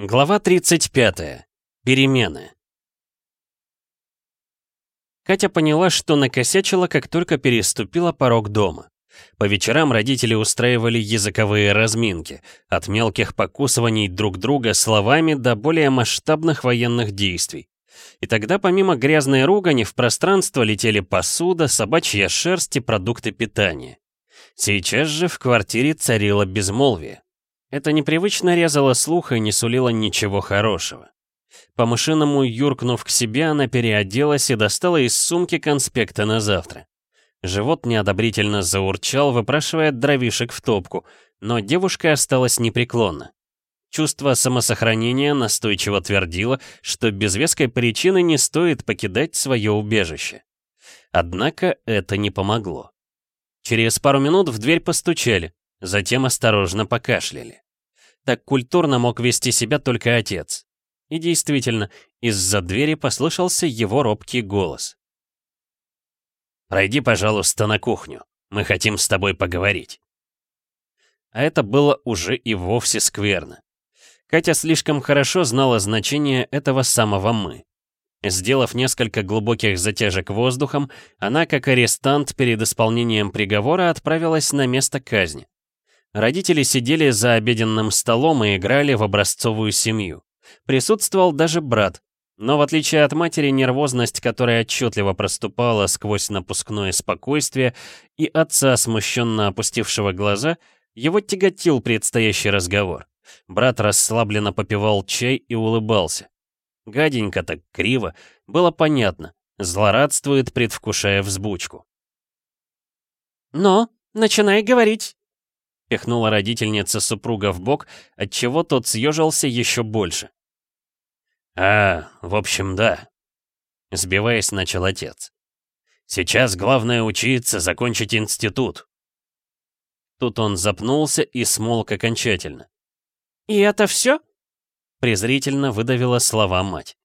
Глава 35. Перемены. Катя поняла, что накосячила, как только переступила порог дома. По вечерам родители устраивали языковые разминки, от мелких покусываний друг друга словами до более масштабных военных действий. И тогда помимо грязной ругани в пространство летели посуда, собачья шерсть и продукты питания. Сейчас же в квартире царило безмолвие. Это непривычно резало слух и не сулило ничего хорошего. По-мышиному юркнув к себе, она переоделась и достала из сумки конспекты на завтра. Живот неодобрительно заурчал, выпрашивая дровишек в топку, но девушка осталась непреклонна. Чувство самосохранения настойчиво твердило, что без веской причины не стоит покидать свое убежище. Однако это не помогло. Через пару минут в дверь постучали. Затем осторожно покашляли. Так культурно мог вести себя только отец. И действительно, из-за двери послышался его робкий голос. «Пройди, пожалуйста, на кухню. Мы хотим с тобой поговорить». А это было уже и вовсе скверно. Катя слишком хорошо знала значение этого самого «мы». Сделав несколько глубоких затяжек воздухом, она, как арестант перед исполнением приговора, отправилась на место казни. Родители сидели за обеденным столом и играли в образцовую семью. Присутствовал даже брат, но в отличие от матери, нервозность, которая отчетливо проступала сквозь напускное спокойствие, и отца, смущенно опустившего глаза, его тяготил предстоящий разговор. Брат расслабленно попивал чай и улыбался. Гаденько так криво, было понятно, злорадствует, предвкушая взбучку. «Но, начинай говорить», Пихнула родительница супруга в бок, отчего тот съежился еще больше. «А, в общем, да», — сбиваясь, начал отец. «Сейчас главное учиться, закончить институт». Тут он запнулся и смолк окончательно. «И это все?» — презрительно выдавила слова мать.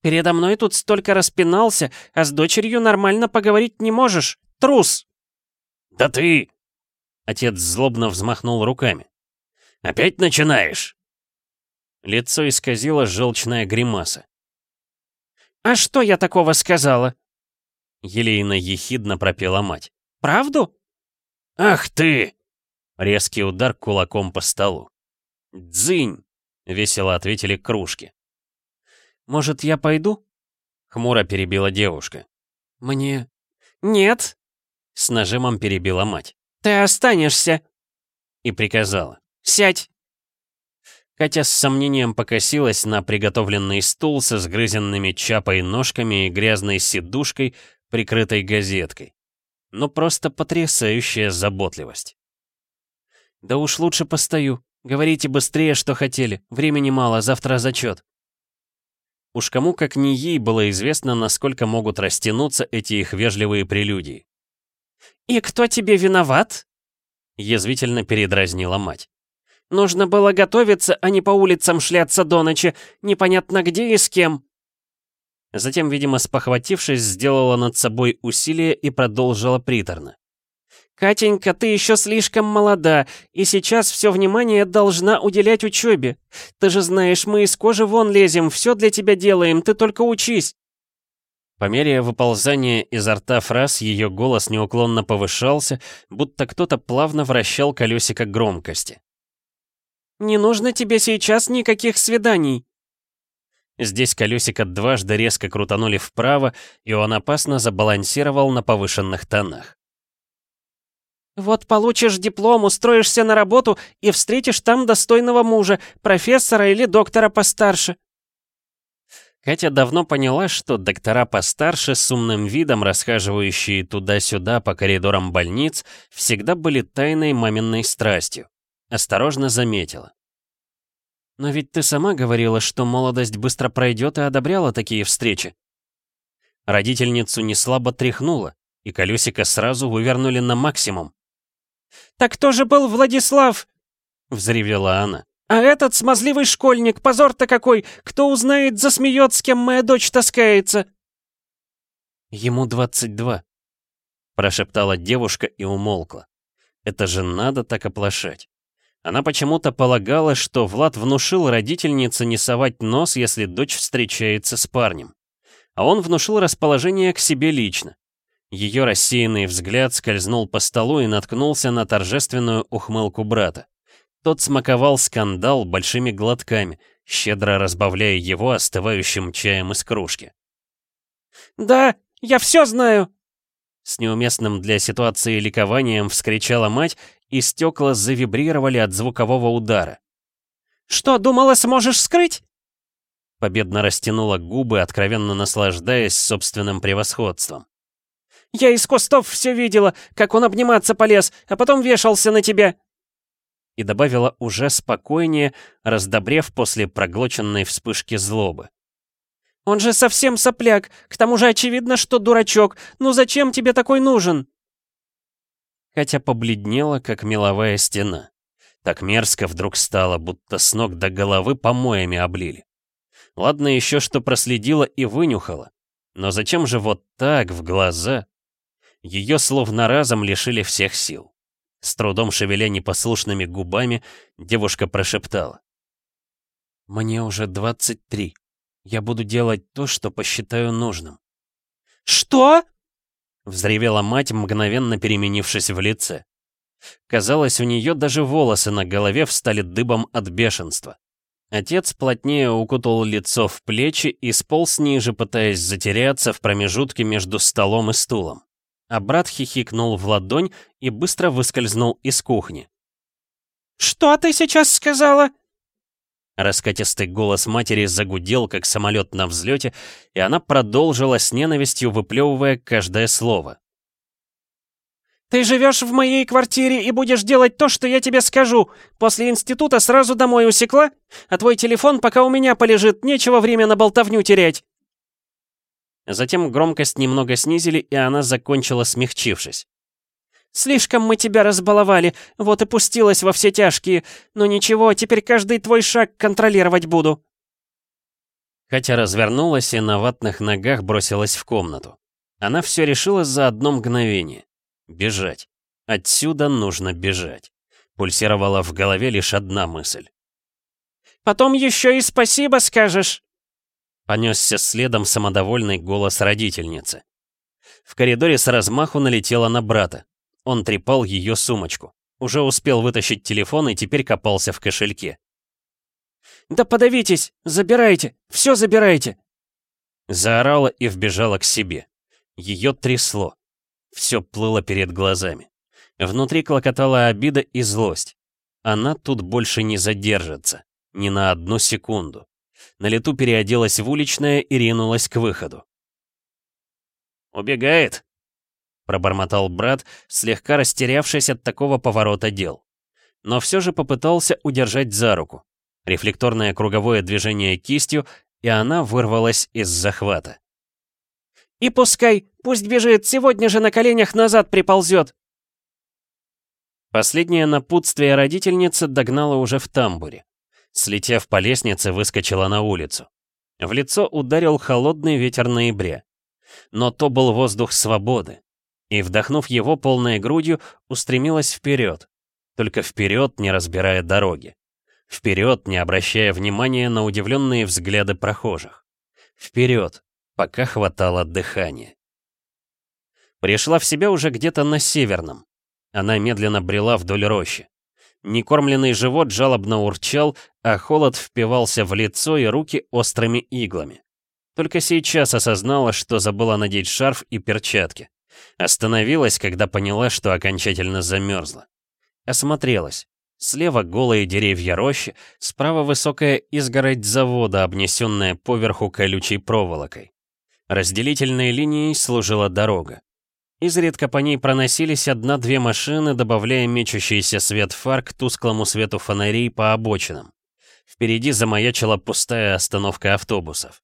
«Передо мной тут столько распинался, а с дочерью нормально поговорить не можешь. Трус!» «Да ты...» Отец злобно взмахнул руками. «Опять начинаешь?» Лицо исказило желчная гримаса. «А что я такого сказала?» Елейно ехидно пропела мать. «Правду?» «Ах ты!» Резкий удар кулаком по столу. «Дзынь!» — весело ответили кружки. «Может, я пойду?» — хмуро перебила девушка. «Мне...» «Нет!» — с нажимом перебила мать. «Ты останешься!» И приказала. «Сядь!» Катя с сомнением покосилась на приготовленный стул со сгрызенными чапой ножками и грязной сидушкой, прикрытой газеткой. Но просто потрясающая заботливость. «Да уж лучше постою. Говорите быстрее, что хотели. Времени мало, завтра зачет». Уж кому как не ей было известно, насколько могут растянуться эти их вежливые прелюдии. «И кто тебе виноват?» Язвительно передразнила мать. «Нужно было готовиться, а не по улицам шляться до ночи, непонятно где и с кем». Затем, видимо, спохватившись, сделала над собой усилие и продолжила приторно. «Катенька, ты еще слишком молода, и сейчас все внимание должна уделять учебе. Ты же знаешь, мы из кожи вон лезем, все для тебя делаем, ты только учись». По мере выползания изо рта фраз ее голос неуклонно повышался, будто кто-то плавно вращал колесико громкости. «Не нужно тебе сейчас никаких свиданий!» Здесь колесико дважды резко крутанули вправо, и он опасно забалансировал на повышенных тонах. «Вот получишь диплом, устроишься на работу и встретишь там достойного мужа, профессора или доктора постарше», Катя давно поняла, что доктора постарше с умным видом, расхаживающие туда-сюда по коридорам больниц, всегда были тайной маминой страстью. Осторожно заметила. «Но ведь ты сама говорила, что молодость быстро пройдет и одобряла такие встречи». Родительницу неслабо тряхнуло, и колесико сразу вывернули на максимум. «Так кто же был Владислав?» — взревела она. «А этот смазливый школьник, позор-то какой! Кто узнает, засмеет, с кем моя дочь таскается!» «Ему 22», — прошептала девушка и умолкла. «Это же надо так оплошать. Она почему-то полагала, что Влад внушил родительнице не совать нос, если дочь встречается с парнем. А он внушил расположение к себе лично. Ее рассеянный взгляд скользнул по столу и наткнулся на торжественную ухмылку брата. Тот смаковал скандал большими глотками, щедро разбавляя его остывающим чаем из кружки. «Да, я все знаю!» С неуместным для ситуации ликованием вскричала мать, и стекла завибрировали от звукового удара. «Что, думала, сможешь скрыть?» Победно растянула губы, откровенно наслаждаясь собственным превосходством. «Я из кустов все видела, как он обниматься полез, а потом вешался на тебя!» И добавила уже спокойнее, раздобрев после проглоченной вспышки злобы. «Он же совсем сопляк, к тому же очевидно, что дурачок. Ну зачем тебе такой нужен?» Хотя побледнела, как меловая стена. Так мерзко вдруг стало, будто с ног до головы помоями облили. Ладно еще, что проследила и вынюхала. Но зачем же вот так, в глаза? Ее словно разом лишили всех сил. С трудом шевеля непослушными губами, девушка прошептала. «Мне уже 23. Я буду делать то, что посчитаю нужным». «Что?» — взревела мать, мгновенно переменившись в лице. Казалось, у нее даже волосы на голове встали дыбом от бешенства. Отец плотнее укутал лицо в плечи и сполз ниже, пытаясь затеряться в промежутке между столом и стулом. А брат хихикнул в ладонь и быстро выскользнул из кухни. «Что ты сейчас сказала?» Раскатистый голос матери загудел, как самолет на взлете, и она продолжила с ненавистью, выплевывая каждое слово. «Ты живешь в моей квартире и будешь делать то, что я тебе скажу. После института сразу домой усекла, а твой телефон пока у меня полежит, нечего время на болтовню терять». Затем громкость немного снизили, и она закончила, смягчившись. «Слишком мы тебя разбаловали, вот и пустилась во все тяжкие. Но ничего, теперь каждый твой шаг контролировать буду». Хотя развернулась и на ватных ногах бросилась в комнату. Она все решила за одно мгновение. Бежать. Отсюда нужно бежать. Пульсировала в голове лишь одна мысль. «Потом еще и спасибо скажешь!» Понесся следом самодовольный голос родительницы. В коридоре с размаху налетела на брата. Он трепал ее сумочку. Уже успел вытащить телефон и теперь копался в кошельке. «Да подавитесь! Забирайте! Все забирайте!» Заорала и вбежала к себе. Ее трясло. Все плыло перед глазами. Внутри клокотала обида и злость. Она тут больше не задержится. Ни на одну секунду. На лету переоделась в уличное и ринулась к выходу. «Убегает!» — пробормотал брат, слегка растерявшись от такого поворота дел. Но все же попытался удержать за руку. Рефлекторное круговое движение кистью, и она вырвалась из захвата. И пускай, пусть бежит, сегодня же на коленях назад приползет. Последнее напутствие родительницы догнало уже в тамбуре. Слетев по лестнице, выскочила на улицу. В лицо ударил холодный ветер ноября. Но то был воздух свободы. И, вдохнув его полной грудью, устремилась вперед. Только вперед, не разбирая дороги. Вперед, не обращая внимания на удивленные взгляды прохожих. Вперед, пока хватало дыхания. Пришла в себя уже где-то на Северном. Она медленно брела вдоль рощи. Некормленный живот жалобно урчал, а холод впивался в лицо и руки острыми иглами. Только сейчас осознала, что забыла надеть шарф и перчатки. Остановилась, когда поняла, что окончательно замерзла. Осмотрелась. Слева голые деревья рощи, справа высокая изгородь завода, обнесенная поверху колючей проволокой. Разделительной линией служила дорога. Изредка по ней проносились одна-две машины, добавляя мечущийся свет фар к тусклому свету фонарей по обочинам. Впереди замаячила пустая остановка автобусов.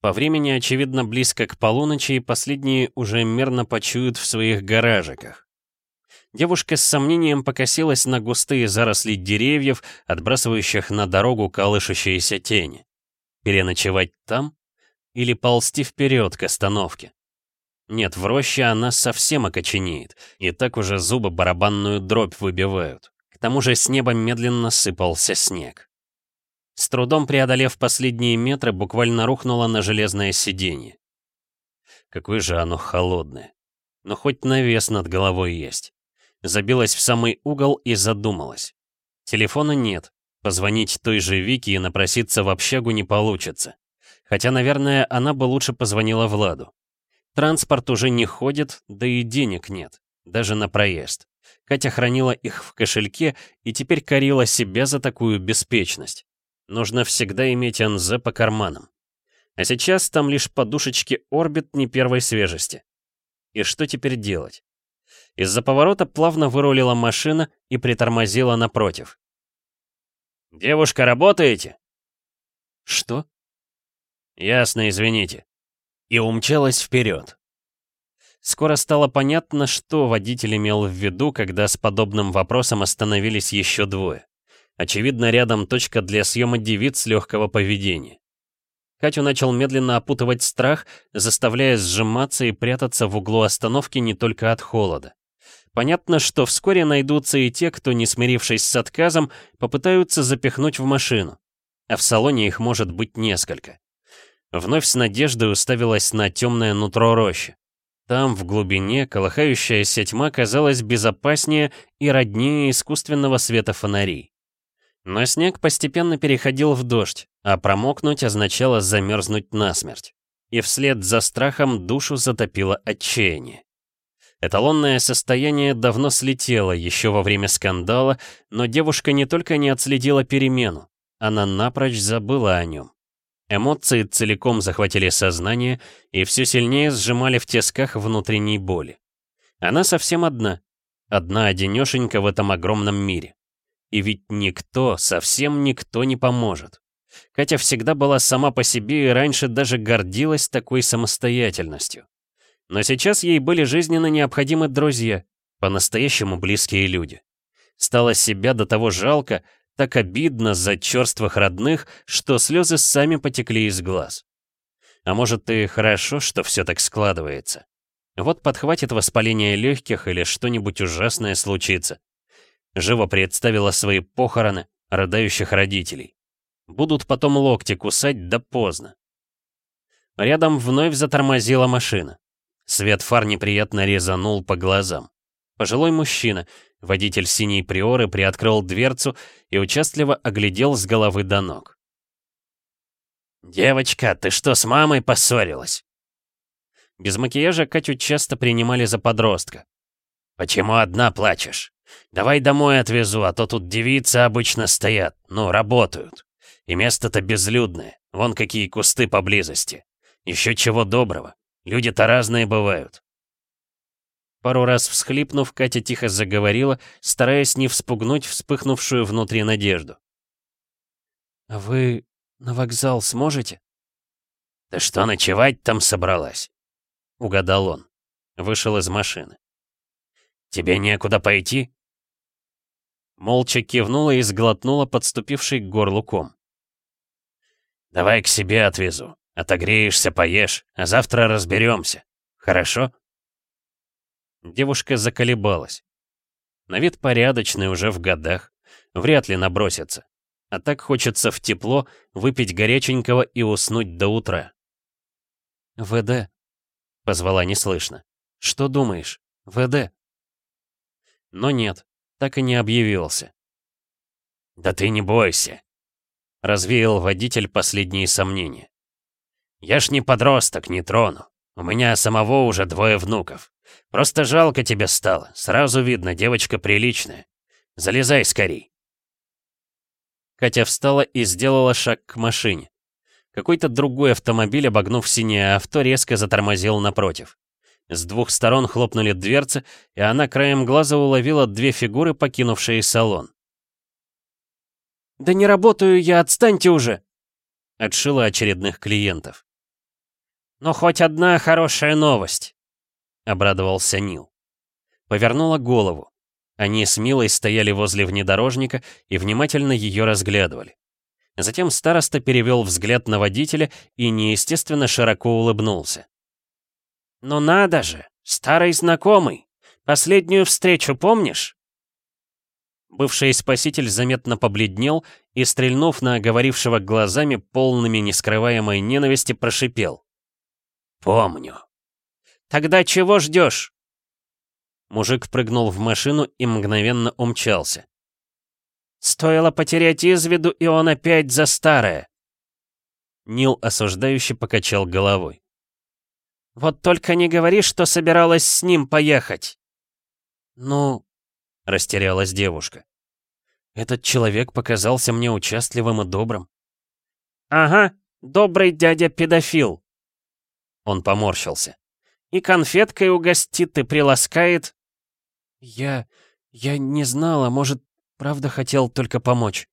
По времени, очевидно, близко к полуночи, и последние уже мерно почуют в своих гаражиках. Девушка с сомнением покосилась на густые заросли деревьев, отбрасывающих на дорогу колышущиеся тени. Переночевать там? Или ползти вперед к остановке. Нет, в роще она совсем окоченеет, и так уже зубы барабанную дробь выбивают. К тому же с неба медленно сыпался снег. С трудом преодолев последние метры, буквально рухнула на железное сиденье. Какое же оно холодное. Но хоть навес над головой есть. Забилась в самый угол и задумалась. Телефона нет. Позвонить той же Вике и напроситься в общагу не получится. Хотя, наверное, она бы лучше позвонила Владу. Транспорт уже не ходит, да и денег нет. Даже на проезд. Катя хранила их в кошельке и теперь корила себя за такую беспечность. Нужно всегда иметь НЗ по карманам. А сейчас там лишь подушечки орбит не первой свежести. И что теперь делать? Из-за поворота плавно вырулила машина и притормозила напротив. «Девушка, работаете?» «Что?» «Ясно, извините». И умчалась вперед. Скоро стало понятно, что водитель имел в виду, когда с подобным вопросом остановились еще двое. Очевидно, рядом точка для съема девиц легкого поведения. Катю начал медленно опутывать страх, заставляя сжиматься и прятаться в углу остановки не только от холода. Понятно, что вскоре найдутся и те, кто, не смирившись с отказом, попытаются запихнуть в машину. А в салоне их может быть несколько. Вновь с надеждой уставилась на темное нутро рощи. Там, в глубине, колыхающаяся тьма казалась безопаснее и роднее искусственного света фонарей. Но снег постепенно переходил в дождь, а промокнуть означало замерзнуть насмерть. И вслед за страхом душу затопило отчаяние. Эталонное состояние давно слетело еще во время скандала, но девушка не только не отследила перемену, она напрочь забыла о нем. Эмоции целиком захватили сознание и все сильнее сжимали в тисках внутренней боли. Она совсем одна, одна-одинешенька в этом огромном мире. И ведь никто, совсем никто не поможет. Катя всегда была сама по себе и раньше даже гордилась такой самостоятельностью. Но сейчас ей были жизненно необходимы друзья, по-настоящему близкие люди. Стало себя до того жалко, так обидно за черствых родных, что слезы сами потекли из глаз. А может и хорошо, что все так складывается. Вот подхватит воспаление легких или что-нибудь ужасное случится. Живо представила свои похороны рыдающих родителей. Будут потом локти кусать, да поздно. Рядом вновь затормозила машина. Свет фар неприятно резанул по глазам. Пожилой мужчина, Водитель синей приоры приоткрыл дверцу и участливо оглядел с головы до ног. «Девочка, ты что, с мамой поссорилась?» Без макияжа Катю часто принимали за подростка. «Почему одна плачешь? Давай домой отвезу, а то тут девицы обычно стоят, ну, работают. И место-то безлюдное, вон какие кусты поблизости. Еще чего доброго, люди-то разные бывают. Пару раз всхлипнув, Катя тихо заговорила, стараясь не вспугнуть вспыхнувшую внутри надежду. «А вы на вокзал сможете?» «Ты что, ночевать там собралась?» — угадал он. Вышел из машины. «Тебе некуда пойти?» Молча кивнула и сглотнула подступивший к горлу ком. «Давай к себе отвезу. Отогреешься, поешь, а завтра разберемся. Хорошо?» Девушка заколебалась. На вид порядочный уже в годах. Вряд ли набросится. А так хочется в тепло выпить горяченького и уснуть до утра. «ВД», — позвала неслышно. «Что думаешь? ВД?» Но нет, так и не объявился. «Да ты не бойся», — развеял водитель последние сомнения. «Я ж не подросток, не трону. У меня самого уже двое внуков. Просто жалко тебя стало. Сразу видно, девочка приличная. Залезай скорей. Катя встала и сделала шаг к машине. Какой-то другой автомобиль, обогнув синее авто, резко затормозил напротив. С двух сторон хлопнули дверцы, и она краем глаза уловила две фигуры, покинувшие салон. «Да не работаю я, отстаньте уже!» Отшила очередных клиентов. «Но хоть одна хорошая новость!» Обрадовался Нил. Повернула голову. Они с Милой стояли возле внедорожника и внимательно ее разглядывали. Затем староста перевел взгляд на водителя и неестественно широко улыбнулся. «Ну надо же, старый знакомый! Последнюю встречу помнишь?» Бывший спаситель заметно побледнел и, стрельнув на говорившего глазами, полными нескрываемой ненависти, прошипел. «Помню». «Тогда чего ждешь?» Мужик прыгнул в машину и мгновенно умчался. «Стоило потерять из виду, и он опять за старое!» Нил осуждающе покачал головой. «Вот только не говори, что собиралась с ним поехать!» «Ну...» — растерялась девушка. «Этот человек показался мне участливым и добрым». «Ага, добрый дядя-педофил!» Он поморщился. «И конфеткой угостит, и приласкает». «Я... я не знала, может, правда хотел только помочь».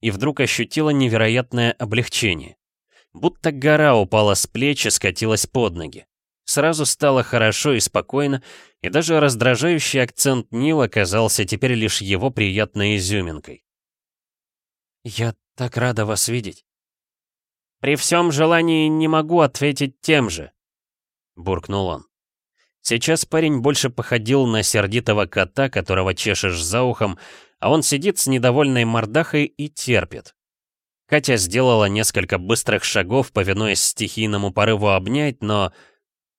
И вдруг ощутила невероятное облегчение. Будто гора упала с плеч и скатилась под ноги. Сразу стало хорошо и спокойно, и даже раздражающий акцент Нила казался теперь лишь его приятной изюминкой. «Я так рада вас видеть». «При всем желании не могу ответить тем же», — буркнул он. Сейчас парень больше походил на сердитого кота, которого чешешь за ухом, а он сидит с недовольной мордахой и терпит. Катя сделала несколько быстрых шагов, повинуясь стихийному порыву обнять, но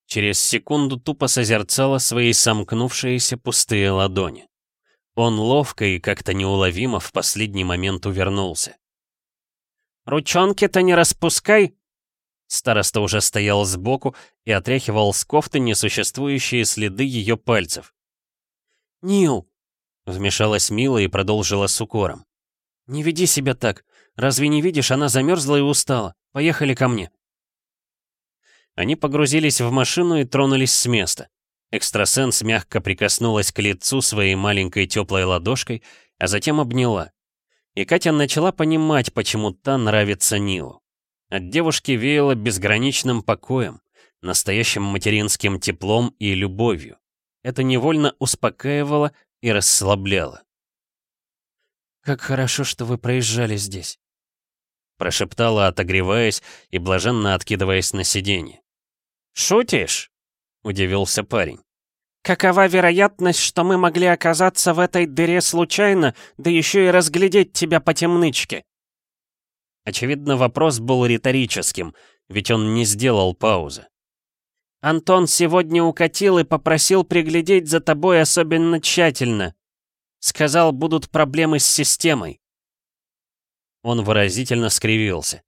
через секунду тупо созерцала свои сомкнувшиеся пустые ладони. Он ловко и как-то неуловимо в последний момент увернулся. «Ручонки-то не распускай!» Староста уже стоял сбоку и отряхивал с кофты несуществующие следы ее пальцев. «Нил!» — вмешалась Мила и продолжила с укором. «Не веди себя так. Разве не видишь, она замерзла и устала. Поехали ко мне». Они погрузились в машину и тронулись с места. Экстрасенс мягко прикоснулась к лицу своей маленькой теплой ладошкой, а затем обняла. И Катя начала понимать, почему та нравится Нилу. От девушки веяло безграничным покоем, настоящим материнским теплом и любовью. Это невольно успокаивало и расслабляло. «Как хорошо, что вы проезжали здесь», — прошептала, отогреваясь и блаженно откидываясь на сиденье. «Шутишь?» — удивился парень. «Какова вероятность, что мы могли оказаться в этой дыре случайно, да еще и разглядеть тебя по темнычке?» Очевидно, вопрос был риторическим, ведь он не сделал паузы. «Антон сегодня укатил и попросил приглядеть за тобой особенно тщательно. Сказал, будут проблемы с системой». Он выразительно скривился.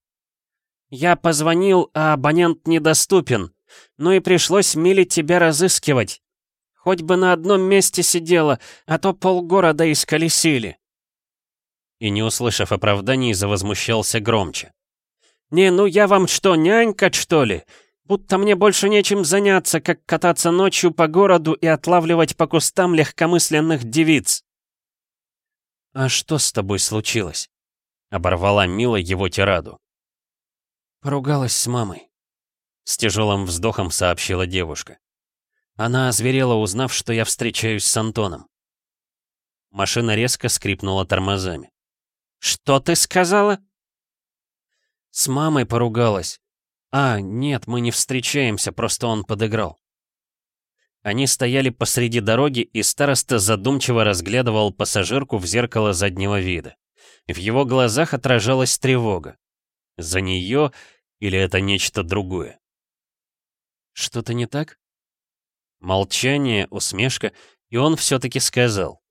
«Я позвонил, а абонент недоступен. Ну и пришлось Миле тебя разыскивать. Хоть бы на одном месте сидела, а то полгорода исколесили» и, не услышав оправданий, завозмущался громче. «Не, ну я вам что, нянька, что ли? Будто мне больше нечем заняться, как кататься ночью по городу и отлавливать по кустам легкомысленных девиц». «А что с тобой случилось?» — оборвала Мила его тираду. «Поругалась с мамой», — с тяжелым вздохом сообщила девушка. Она озверела, узнав, что я встречаюсь с Антоном. Машина резко скрипнула тормозами. «Что ты сказала?» «С мамой поругалась. А, нет, мы не встречаемся, просто он подыграл». Они стояли посреди дороги, и староста задумчиво разглядывал пассажирку в зеркало заднего вида. В его глазах отражалась тревога. За нее или это нечто другое? «Что-то не так?» Молчание, усмешка, и он все-таки сказал.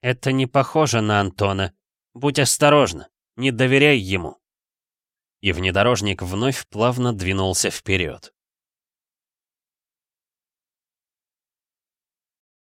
«Это не похоже на Антона. Будь осторожна, не доверяй ему». И внедорожник вновь плавно двинулся вперед.